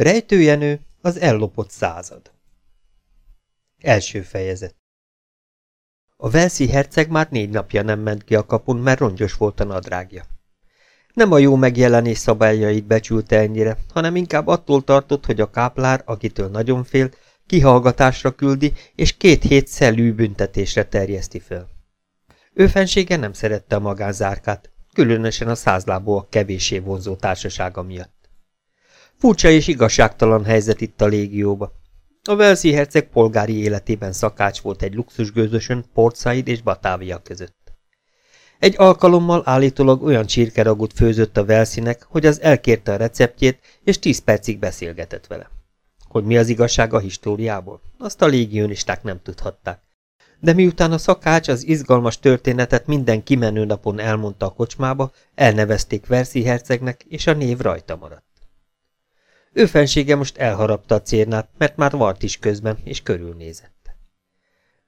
Rejtőjenő az ellopott század. Első fejezet A Velszi herceg már négy napja nem ment ki a kapun, mert rongyos volt a nadrágja. Nem a jó megjelenés szabályait becsülte ennyire, hanem inkább attól tartott, hogy a káplár, akitől nagyon fél, kihallgatásra küldi, és két hét szellű büntetésre terjeszti fel. Ő fensége nem szerette a magánzárkát, különösen a százlábúak kevésé vonzó társasága miatt. Furcsa és igazságtalan helyzet itt a légióba. A Velszi herceg polgári életében szakács volt egy luxusgőzösön Port Said és Batávia között. Egy alkalommal állítólag olyan csirkeragut főzött a Velszinek, hogy az elkérte a receptjét, és tíz percig beszélgetett vele. Hogy mi az igazság a históriából, azt a légionisták nem tudhatták. De miután a szakács az izgalmas történetet minden kimenő napon elmondta a kocsmába, elnevezték Verszi hercegnek, és a név rajta maradt. Ő fensége most elharapta a cérnát, mert már vart is közben, és körülnézett.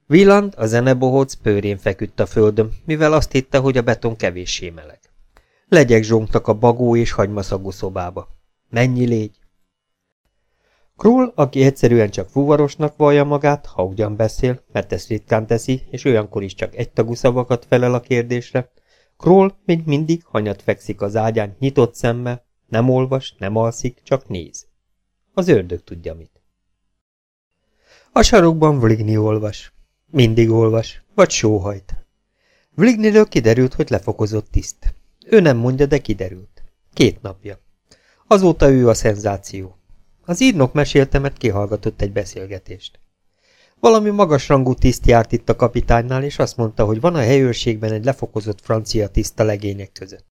Villand, a zenebohóc pőrén feküdt a földön, mivel azt hitte, hogy a beton kevéssé meleg. Legyek zsongtak a bagó és hagymaszagú szobába. Mennyi légy? Krull, aki egyszerűen csak fuvarosnak vallja magát, ha ugyan beszél, mert ezt ritkán teszi, és olyankor is csak egytagú szavakat felel a kérdésre, Krull mint mindig hanyat fekszik az ágyán nyitott szemmel, nem olvas, nem alszik, csak néz. Az ördög tudja mit. A sarokban Vligny olvas. Mindig olvas, vagy sóhajt. Vlignyről kiderült, hogy lefokozott tiszt. Ő nem mondja, de kiderült. Két napja. Azóta ő a szenzáció. Az írnok mesélte, mert kihallgatott egy beszélgetést. Valami magasrangú tiszt járt itt a kapitánynál, és azt mondta, hogy van a helyőrségben egy lefokozott francia tiszt a legények között.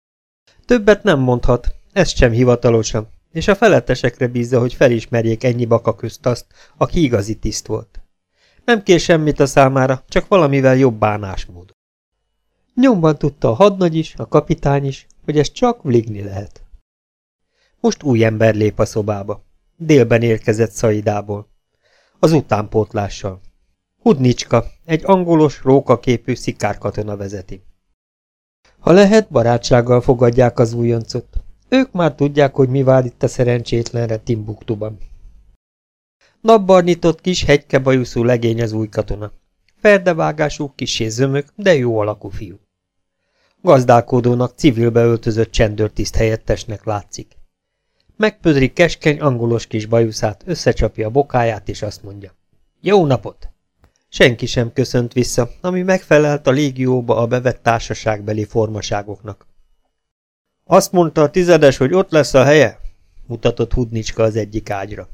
Többet nem mondhat, ezt sem hivatalosan, és a felettesekre bízza, hogy felismerjék ennyi baka közt azt, aki igazi tiszt volt. Nem kér semmit a számára, csak valamivel jobb bánásmód. Nyomban tudta a hadnagy is, a kapitány is, hogy ez csak vligni lehet. Most új ember lép a szobába. Délben érkezett Szaidából. Az utánpótlással. Hudnicska, egy angolos, rókaképű szikárkatona vezeti. Ha lehet, barátsággal fogadják az újoncot. Ők már tudják, hogy mi vár itt a szerencsétlenre Timbuktuban. Napbarnitott kis hegykebajuszú legény az új katona. Ferdevágású, kisé zömök, de jó alakú fiú. Gazdálkodónak civilbe öltözött csendőrtiszt helyettesnek látszik. Megpödri keskeny, angolos kis bajuszát, összecsapja a bokáját, és azt mondja. Jó napot! Senki sem köszönt vissza, ami megfelelt a légióba a bevett társaságbeli formaságoknak. Azt mondta a tizedes, hogy ott lesz a helye? mutatott Hudnicska az egyik ágyra.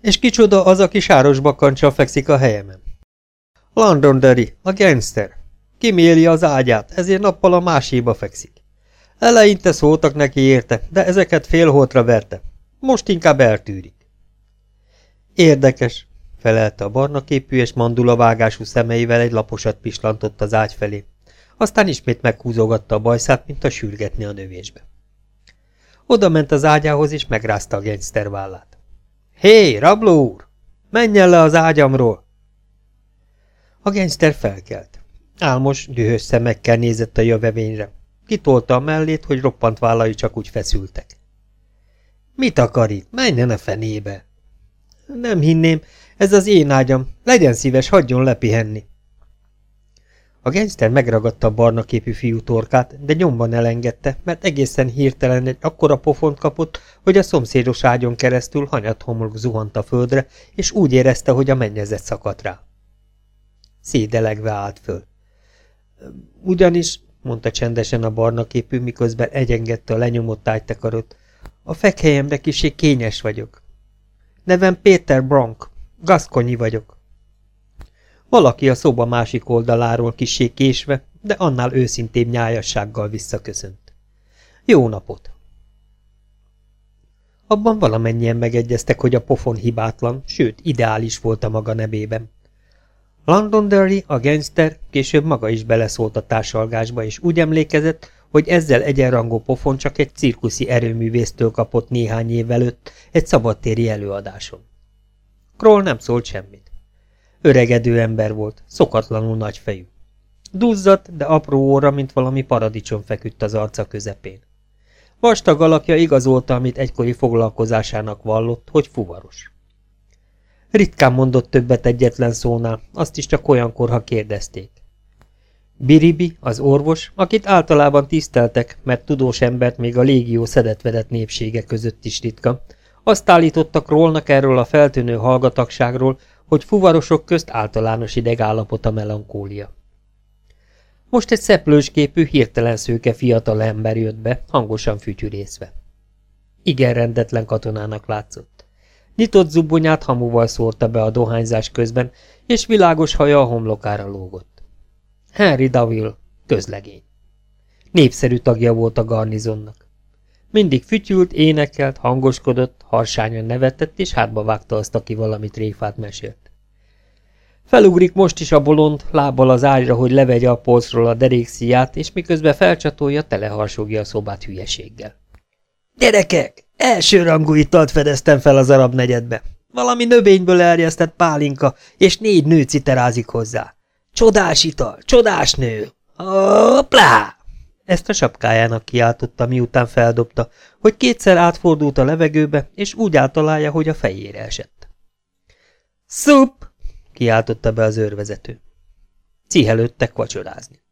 És kicsoda az, aki sáros bakancsal fekszik a helyemen? Londonderry, a gangster. Kiméli az ágyát, ezért nappal a máséba fekszik. Eleinte szóltak neki érte, de ezeket félholtra verte. Most inkább eltűrik. Érdekes, felelte a barna képű és mandulavágású szemeivel egy laposat pislantott az ágy felé. Aztán ismét meghúzogatta a bajszát, mint a sürgetni a növésbe. Oda ment az ágyához, és megrázta a gangster vállát. Hé, rabló úr! Menjen le az ágyamról! A gangster felkelt. Álmos, dühös szemekkel nézett a jövevényre. Kitolta a mellét, hogy roppant vállai csak úgy feszültek. Mit akar itt? Menjen a fenébe! Nem hinném, ez az én ágyam. Legyen szíves, hagyjon lepihenni. A gangster megragadta a barna képű fiú torkát, de nyomban elengedte, mert egészen hirtelen egy akkora pofont kapott, hogy a szomszédos ágyon keresztül hanyat homlok zuhant a földre, és úgy érezte, hogy a mennyezet szakadt rá. Szédelegve állt föl. Ugyanis, mondta csendesen a barna képű, miközben egyengedte a lenyomott ágytekarot, a fekhelyemre kisé kényes vagyok. Nevem Péter Bronk, gaszkonyi vagyok. Valaki a szoba másik oldaláról kisé késve, de annál őszintébb nyájassággal visszaköszönt. Jó napot! Abban valamennyien megegyeztek, hogy a pofon hibátlan, sőt, ideális volt a maga nevében. Londonderry, a gangster, később maga is beleszólt a társalgásba, és úgy emlékezett, hogy ezzel egyenrangú pofon csak egy cirkuszi erőművésztől kapott néhány év előtt egy szabadtéri előadáson. Kroll nem szólt semmit. Öregedő ember volt, szokatlanul nagy fejű. Duzzadt, de apró óra, mint valami paradicsom feküdt az arca közepén. Vastag alakja igazolta, amit egykori foglalkozásának vallott, hogy fuvaros. Ritkán mondott többet egyetlen szónál, azt is csak olyankor, ha kérdezték. Biribi, az orvos, akit általában tiszteltek, mert tudós embert még a légió szedetvedett népsége között is ritka, azt állítottak rólnak erről a feltűnő hallgatagságról, hogy fuvarosok közt általános idegállapot a melankólia. Most egy szeplősképű, hirtelen szőke fiatal ember jött be, hangosan fütyürészve. Igen rendetlen katonának látszott. Nyitott zubonyát hamuval szórta be a dohányzás közben, és világos haja a homlokára lógott. Henry Daville, közlegény. Népszerű tagja volt a garnizonnak. Mindig fütyült, énekelt, hangoskodott, harsányan nevetett, és hátba vágta azt, aki valamit tréfát mesélt. Felugrik most is a bolond, lábbal az ágyra, hogy levegye a polcról a derékszíját, és miközben felcsatolja, teleharsogja a szobát hülyeséggel. Gyerekek, elsőrangú italt fedeztem fel az arab negyedbe. Valami növényből erjesztett pálinka, és négy nő citerázik hozzá. Csodás ital, csodás nő! Hoppla! Ezt a sapkájának kiáltotta, miután feldobta, hogy kétszer átfordult a levegőbe, és úgy általálja, hogy a fejére esett. Szup! kiáltotta be az őrvezető. Cihelődtek vacsorázni.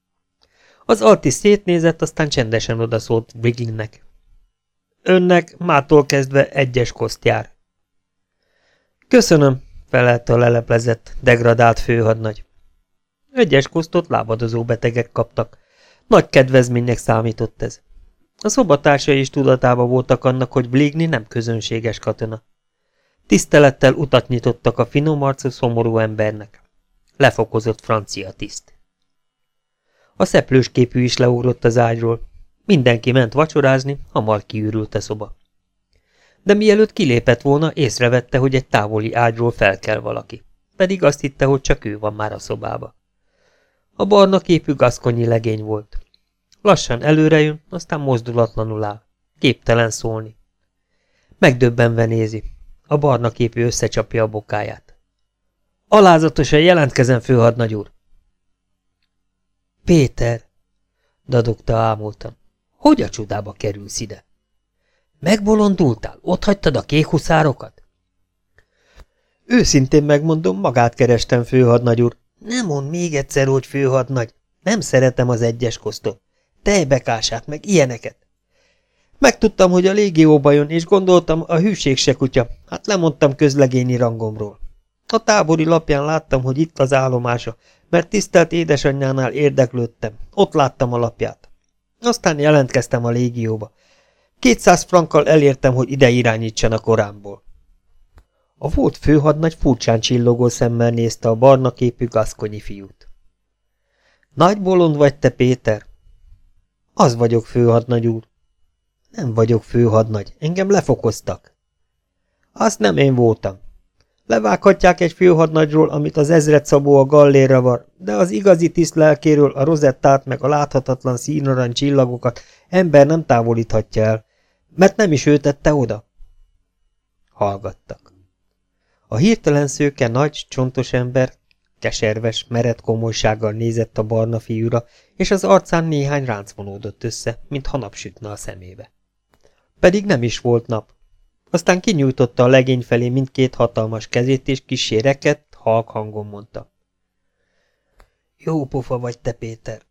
Az artis szétnézett, aztán csendesen odaszólt Brigingnek. Önnek mától kezdve egyes koszt jár. Köszönöm, felelte a leleplezett, degradált főhadnagy. Egyes kosztot lábadozó betegek kaptak. Nagy kedvezménynek számított ez. A szobatársai is tudatában voltak annak, hogy Bligny nem közönséges katona. Tisztelettel utat nyitottak a finom arcú szomorú embernek. Lefokozott francia tiszt. A szeplős képű is leugrott az ágyról. Mindenki ment vacsorázni, hamar kiürült a szoba. De mielőtt kilépett volna, észrevette, hogy egy távoli ágyról fel kell valaki. Pedig azt hitte, hogy csak ő van már a szobába. A barna képű gaszkonyi legény volt. Lassan előrejön, aztán mozdulatlanul áll. Képtelen szólni. Megdöbbenve nézi. A barna képű összecsapja a bokáját. Alázatosan jelentkezem, főhadnagy úr! Péter! dadogta ámultan. Hogy a csodába kerülsz ide? Megbolondultál? Ott hagytad a kékhuszárokat? Őszintén megmondom, magát kerestem, főhadnagy úr. Nem mond még egyszer, hogy főhadnagy. Nem szeretem az egyes kosztot. Tejbekását, meg ilyeneket. Megtudtam, hogy a légióba jön, és gondoltam, a hűség se kutya. Hát lemondtam közlegényi rangomról. A tábori lapján láttam, hogy itt az állomása, mert tisztelt édesanyjánál érdeklődtem. Ott láttam a lapját. Aztán jelentkeztem a légióba. Kétszáz frankkal elértem, hogy ide irányítsan a korámból. A volt főhadnagy furcsán csillogó szemmel nézte a barna képű gaszkonyi fiút. Nagy bolond vagy te, Péter? Az vagyok, főhadnagy úr. Nem vagyok főhadnagy, engem lefokoztak. Azt nem én voltam. Levághatják egy főhadnagyról, amit az ezred szabó a gallérra var, de az igazi tiszt lelkéről a rozettát meg a láthatatlan színarany csillagokat ember nem távolíthatja el, mert nem is ő tette oda. Hallgattak. A hirtelen szőke nagy, csontos ember keserves, mered komolysággal nézett a barna fiúra, és az arcán néhány ránc vonódott össze, mintha napsütne a szemébe. Pedig nem is volt nap. Aztán kinyújtotta a legény felé mindkét hatalmas kezét, és kísérekett, halk hangon mondta. Jó pofa vagy te, Péter.